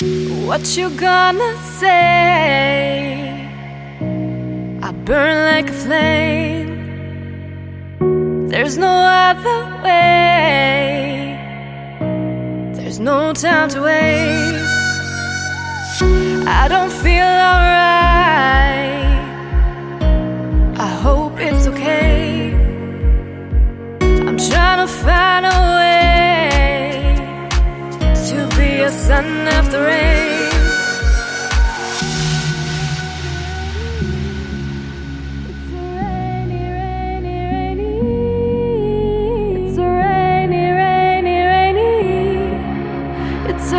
What you gonna say? I burn like a flame. There's no other way. There's no time to waste. I don't feel alright. I hope it's okay. I'm trying to find a after rain. It's a rainy, rainy, rainy. It's a rainy, rainy, rainy. It's a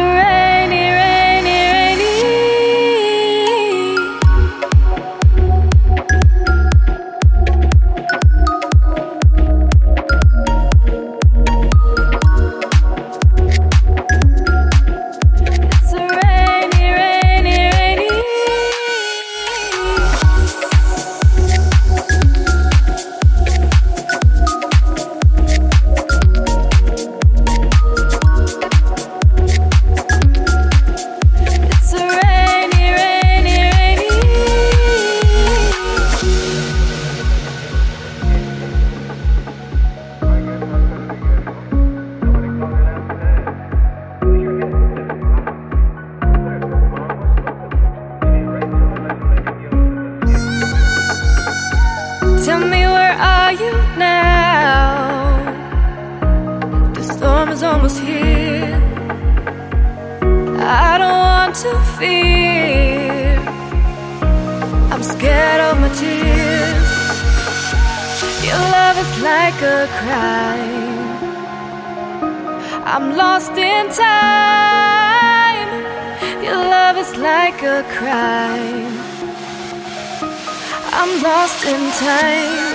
Tell me where are you now? The storm is almost here. I don't want to fear. I'm scared of my tears. Your love is like a crime. I'm lost in time. Your love is like a crime. I'm lost in time.